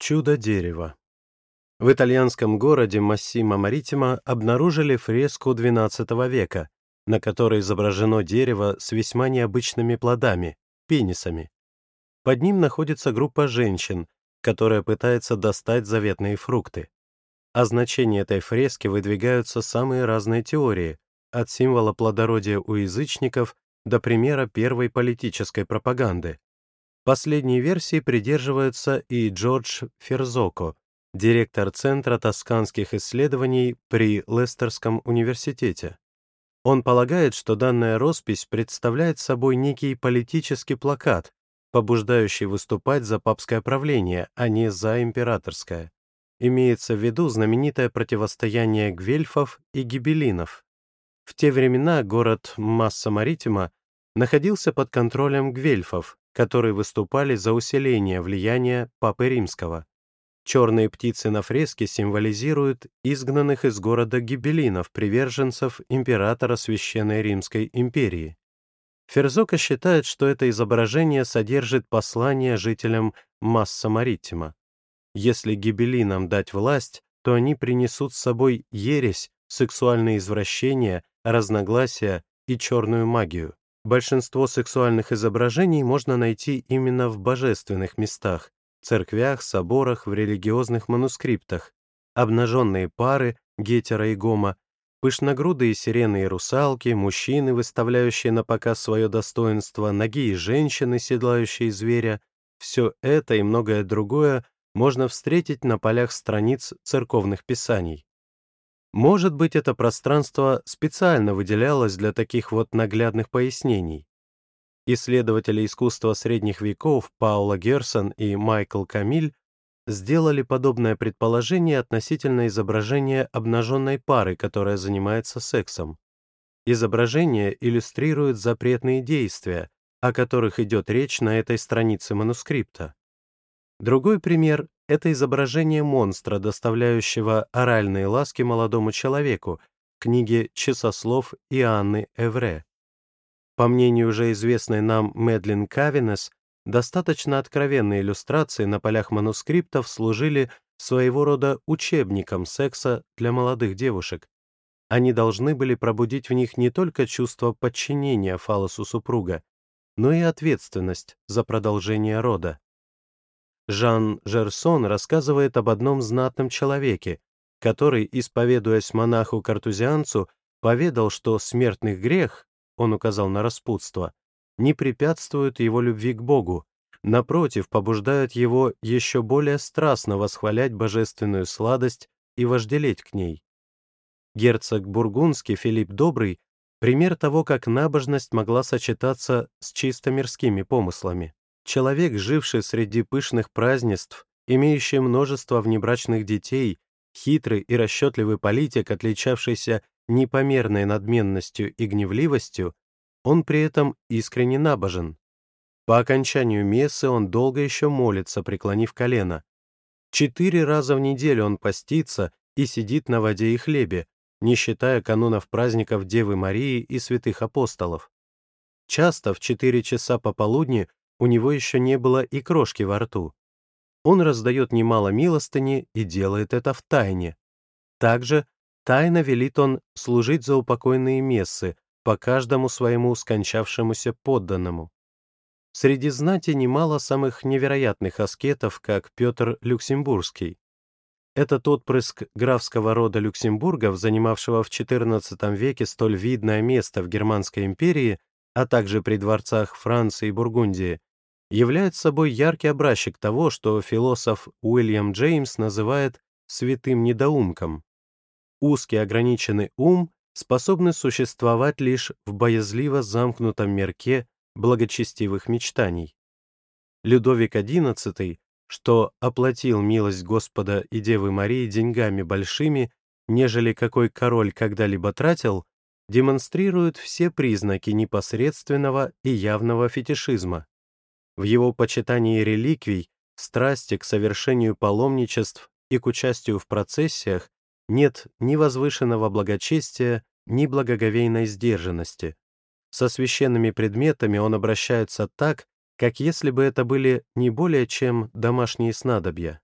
Чудо-дерево. В итальянском городе Массимо Маритимо обнаружили фреску XII века, на которой изображено дерево с весьма необычными плодами — пенисами. Под ним находится группа женщин, которая пытается достать заветные фрукты. О значении этой фрески выдвигаются самые разные теории, от символа плодородия у язычников до примера первой политической пропаганды. Последней версии придерживается и Джордж Ферзоко, директор Центра тосканских исследований при Лестерском университете. Он полагает, что данная роспись представляет собой некий политический плакат, побуждающий выступать за папское правление, а не за императорское. Имеется в виду знаменитое противостояние гвельфов и гибелинов. В те времена город Масса-Маритима находился под контролем гвельфов, которые выступали за усиление влияния Папы Римского. Черные птицы на фреске символизируют изгнанных из города гибелинов, приверженцев императора Священной Римской империи. Ферзока считает, что это изображение содержит послание жителям Масса-Маритима. Если гибелинам дать власть, то они принесут с собой ересь, сексуальные извращения, разногласия и черную магию. Большинство сексуальных изображений можно найти именно в божественных местах, церквях, соборах, в религиозных манускриптах. Обнаженные пары, гетера и гома, пышногрудые сирены и русалки, мужчины, выставляющие на показ свое достоинство, ноги и женщины, седлающие зверя — все это и многое другое можно встретить на полях страниц церковных писаний. Может быть, это пространство специально выделялось для таких вот наглядных пояснений. Исследователи искусства средних веков Паула Герсон и Майкл Камиль сделали подобное предположение относительно изображения обнаженной пары, которая занимается сексом. Изображение иллюстрирует запретные действия, о которых идет речь на этой странице манускрипта. Другой пример это изображение монстра, доставляющего оральные ласки молодому человеку, книге «Часослов» Иоанны Эвре. По мнению уже известной нам Медлин Кавинес, достаточно откровенные иллюстрации на полях манускриптов служили своего рода учебником секса для молодых девушек. Они должны были пробудить в них не только чувство подчинения фалосу супруга, но и ответственность за продолжение рода. Жан Жерсон рассказывает об одном знатном человеке, который, исповедуясь монаху-картузианцу, поведал, что смертный грех, он указал на распутство, не препятствует его любви к Богу, напротив, побуждают его еще более страстно восхвалять божественную сладость и вожделеть к ней. Герцог Бургундский Филипп Добрый — пример того, как набожность могла сочетаться с чисто мирскими помыслами. Человек, живший среди пышных празднеств, имеющий множество внебрачных детей, хитрый и расчетливый политик, отличавшийся непомерной надменностью и гневливостью, он при этом искренне набожен. По окончанию мессы он долго еще молится, преклонив колено. Четыре раза в неделю он постится и сидит на воде и хлебе, не считая канунов праздников Девы Марии и святых апостолов. Часто в четыре часа пополудни у него еще не было и крошки во рту. Он раздает немало милостыни и делает это в тайне. Также тайно велит он служить за упокойные мессы по каждому своему скончавшемуся подданному. Среди знати немало самых невероятных аскетов, как Петр Люксембургский. Этот отпрыск графского рода Люксембургов, занимавшего в XIV веке столь видное место в Германской империи, а также при дворцах Франции и Бургундии, является собой яркий образчик того, что философ Уильям Джеймс называет «святым недоумком». Узкий ограниченный ум способный существовать лишь в боязливо замкнутом мерке благочестивых мечтаний. Людовик XI, что оплатил милость Господа и Девы Марии деньгами большими, нежели какой король когда-либо тратил, демонстрирует все признаки непосредственного и явного фетишизма. В его почитании реликвий, страсти к совершению паломничеств и к участию в процессиях нет ни возвышенного благочестия, ни благоговейной сдержанности. Со священными предметами он обращается так, как если бы это были не более чем домашние снадобья.